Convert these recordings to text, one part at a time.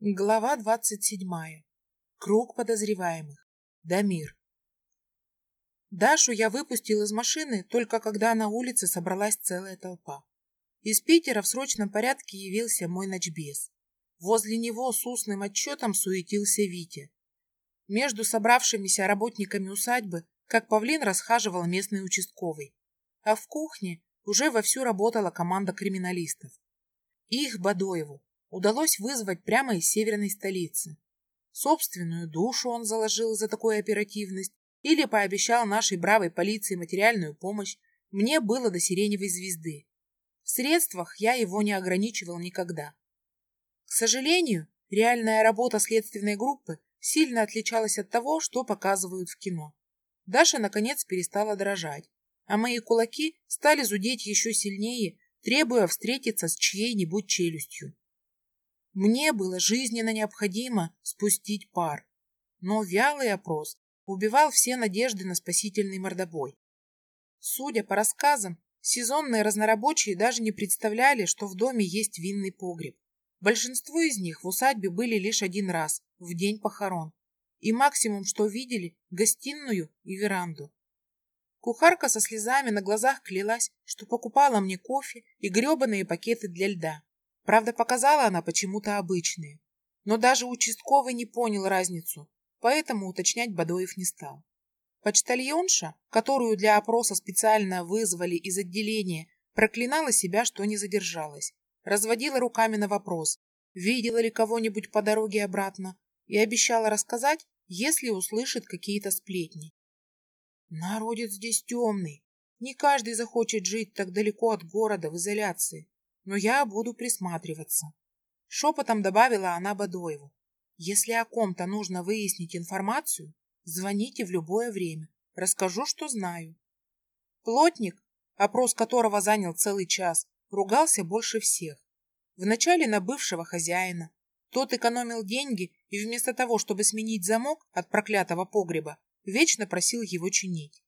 Глава двадцать седьмая. Круг подозреваемых. Дамир. Дашу я выпустил из машины только когда на улице собралась целая толпа. Из Питера в срочном порядке явился мой ночбес. Возле него с устным отчетом суетился Витя. Между собравшимися работниками усадьбы, как павлин, расхаживал местный участковый. А в кухне уже вовсю работала команда криминалистов. Их Бадоеву удалось вызвать прямо из северной столицы. Собственную душу он заложил за такую оперативность или пообещал нашей бравой полиции материальную помощь, мне было до сиреневой звезды. В средствах я его не ограничивал никогда. К сожалению, реальная работа следственной группы сильно отличалась от того, что показывают в кино. Даша, наконец, перестала дрожать, а мои кулаки стали зудеть еще сильнее, требуя встретиться с чьей-нибудь челюстью. Мне было жизненно необходимо спустить пар, но вялый опрос убивал все надежды на спасительный мордобой. Судя по рассказам, сезонные разнорабочие даже не представляли, что в доме есть винный погреб. Большинство из них в усадьбе были лишь один раз, в день похорон, и максимум, что видели, гостиную и веранду. Кухарка со слезами на глазах клялась, что покупала мне кофе и гребаные пакеты для льда. Правда, показала она почему-то обычные. Но даже участковый не понял разницу, поэтому уточнять Бадоев не стал. Почтальонша, которую для опроса специально вызвали из отделения, проклинала себя, что не задержалась. Разводила руками на вопрос, видела ли кого-нибудь по дороге обратно, и обещала рассказать, если услышит какие-то сплетни. Народец здесь темный. Не каждый захочет жить так далеко от города в изоляции но я буду присматриваться. Шепотом добавила она Бадоеву. Если о ком-то нужно выяснить информацию, звоните в любое время. Расскажу, что знаю. Плотник, опрос которого занял целый час, ругался больше всех. Вначале на бывшего хозяина. Тот экономил деньги и вместо того, чтобы сменить замок от проклятого погреба, вечно просил его чинить.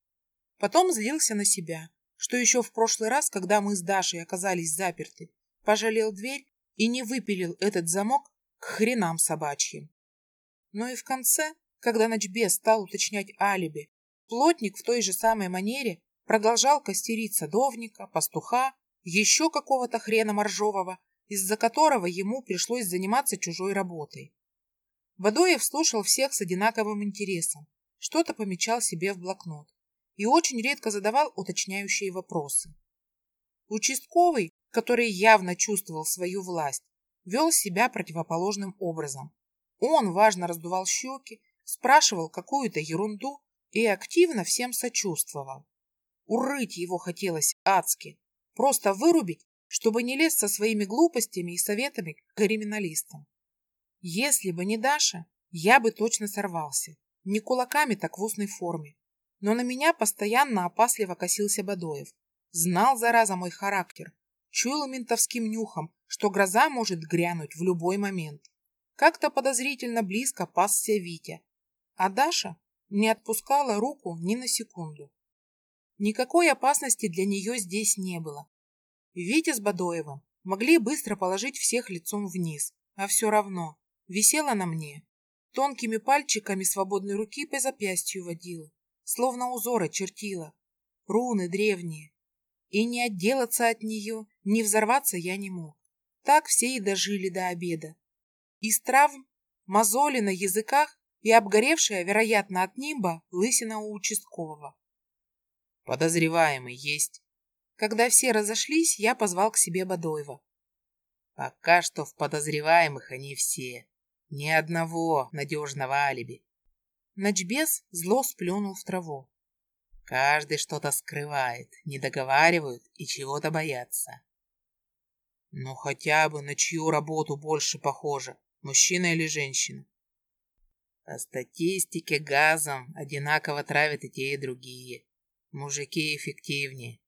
Потом злился на себя, что еще в прошлый раз, когда мы с Дашей оказались заперты, пожалел дверь и не выпилил этот замок к хренам собачьим. Но и в конце, когда ночбес стал уточнять алиби, плотник в той же самой манере продолжал костерить садовника, пастуха, еще какого-то хрена моржового, из-за которого ему пришлось заниматься чужой работой. Бадоев слушал всех с одинаковым интересом, что-то помечал себе в блокнот и очень редко задавал уточняющие вопросы. Участковый, который явно чувствовал свою власть, вел себя противоположным образом. Он важно раздувал щеки, спрашивал какую-то ерунду и активно всем сочувствовал. Урыть его хотелось адски, просто вырубить, чтобы не лез со своими глупостями и советами к криминалистам. Если бы не Даша, я бы точно сорвался. Не кулаками, так в устной форме. Но на меня постоянно опасливо косился Бадоев. Знал, зараза, мой характер. Чуял ментовским нюхом, что гроза может грянуть в любой момент. Как-то подозрительно близко пасся Витя. А Даша не отпускала руку ни на секунду. Никакой опасности для нее здесь не было. Витя с Бадоевым могли быстро положить всех лицом вниз, а все равно висела на мне. Тонкими пальчиками свободной руки по запястью водила словно узоры чертила, руны древние. И не отделаться от нее, не взорваться я не мог. Так все и дожили до обеда. Из травм, мозоли на языках и обгоревшая, вероятно, от нимба, лысина у участкового. Подозреваемый есть. Когда все разошлись, я позвал к себе Бадоева. Пока что в подозреваемых они все. Ни одного надежного алиби. Ночбес зло сплюнул в траву. Каждый что-то скрывает, не договаривают и чего-то боятся. Ну хотя бы на чью работу больше похоже, мужчина или женщина? По статистике газом одинаково травят и те, и другие. Мужики эффективнее.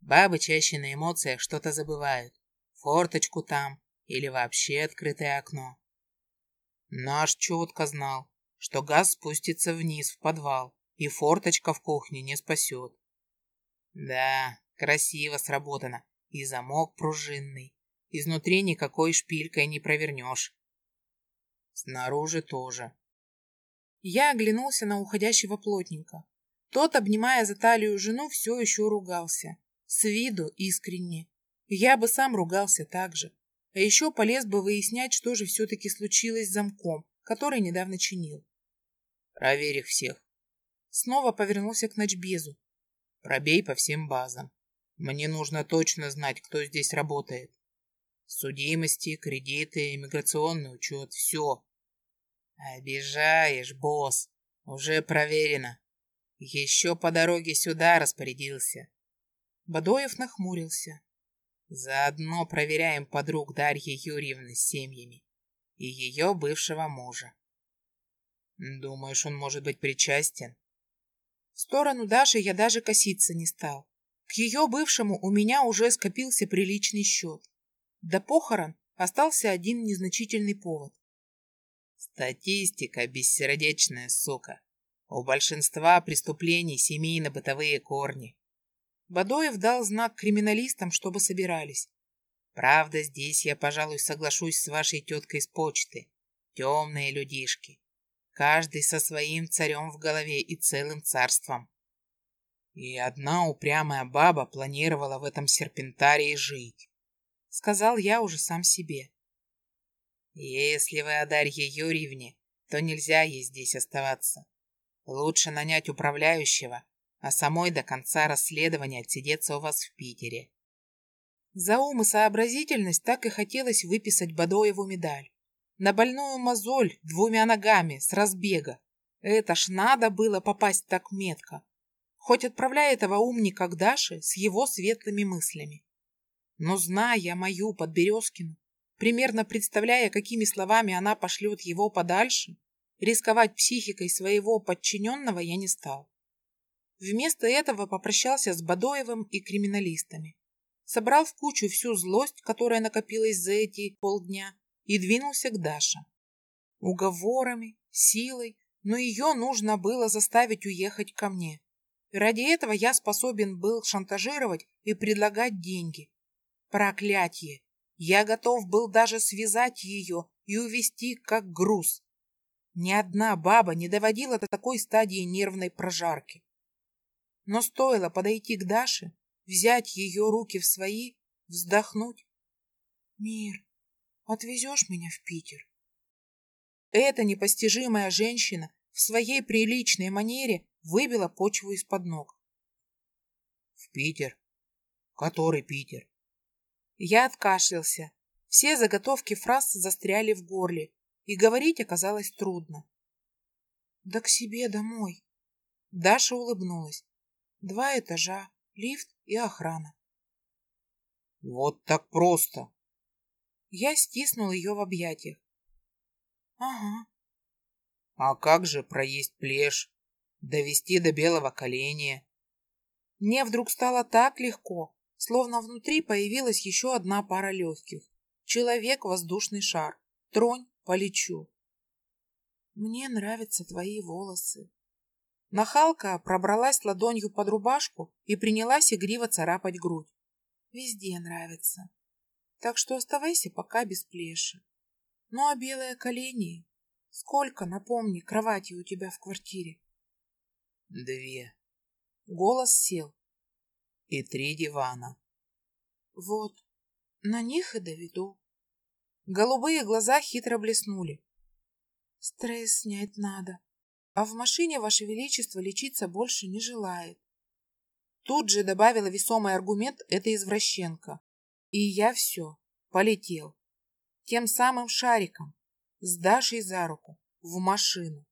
Бабы чаще на эмоциях что-то забывают. Форточку там или вообще открытое окно. Наш четко знал, что газ спустится вниз в подвал, и форточка в кухне не спасет. Да, красиво сработано, и замок пружинный. Изнутри никакой шпилькой не провернешь. Снаружи тоже. Я оглянулся на уходящего плотника. Тот, обнимая за талию жену, все еще ругался. С виду искренне. Я бы сам ругался так же. А еще полез бы выяснять, что же все-таки случилось с замком, который недавно чинил. Проверь их всех. Снова повернулся к ночбезу. Пробей по всем базам. Мне нужно точно знать, кто здесь работает. Судимости, кредиты, иммиграционный учет, все. Обижаешь, босс. Уже проверено. Еще по дороге сюда распорядился. Бадоев нахмурился. Заодно проверяем подруг Дарьи Юрьевны с семьями и ее бывшего мужа. Думаешь, он может быть причастен? В сторону Даши я даже коситься не стал. К ее бывшему у меня уже скопился приличный счет. До похорон остался один незначительный повод. Статистика бессердечная, сука. У большинства преступлений семейно-бытовые корни. Бадоев дал знак криминалистам, чтобы собирались. Правда, здесь я, пожалуй, соглашусь с вашей теткой с почты. Темные людишки. Каждый со своим царем в голове и целым царством. И одна упрямая баба планировала в этом серпентарии жить. Сказал я уже сам себе. Если вы о Дарье Юрьевне, то нельзя ей здесь оставаться. Лучше нанять управляющего, а самой до конца расследования отсидеться у вас в Питере. За ум и сообразительность так и хотелось выписать Бадоеву медаль. На больную мозоль двумя ногами с разбега. Это ж надо было попасть так метко. Хоть отправляй этого умника к Даше с его светлыми мыслями. Но зная мою Подберезкину, примерно представляя, какими словами она пошлет его подальше, рисковать психикой своего подчиненного я не стал. Вместо этого попрощался с Бадоевым и криминалистами. Собрал в кучу всю злость, которая накопилась за эти полдня, и двинулся к Даше. Уговорами, силой, но ее нужно было заставить уехать ко мне. Ради этого я способен был шантажировать и предлагать деньги. Проклятье! Я готов был даже связать ее и увести как груз. Ни одна баба не доводила до такой стадии нервной прожарки. Но стоило подойти к Даше, взять ее руки в свои, вздохнуть. «Мир, отвезешь меня в Питер?» Эта непостижимая женщина в своей приличной манере выбила почву из-под ног. «В Питер? Который Питер?» Я откашлялся. Все заготовки фраз застряли в горле, и говорить оказалось трудно. «Да к себе домой». Даша улыбнулась. «Два этажа, лифт и охрана». «Вот так просто!» Я стиснул ее в объятиях. «Ага». «А как же проесть плешь? Довести до белого коленя?» Мне вдруг стало так легко, Словно внутри появилась еще одна пара легких. Человек-воздушный шар. Тронь, полечу. Мне нравятся твои волосы. Нахалка пробралась ладонью под рубашку и принялась игриво царапать грудь. Везде нравится. Так что оставайся пока без плеши. Ну а белые колени? Сколько, напомни, кровати у тебя в квартире? Две. Голос сел и три дивана. Вот, на них и доведу. Голубые глаза хитро блеснули. Стресс снять надо, а в машине, Ваше Величество, лечиться больше не желает. Тут же добавила весомый аргумент эта извращенка. И я все, полетел. Тем самым шариком, с Дашей за руку, в машину.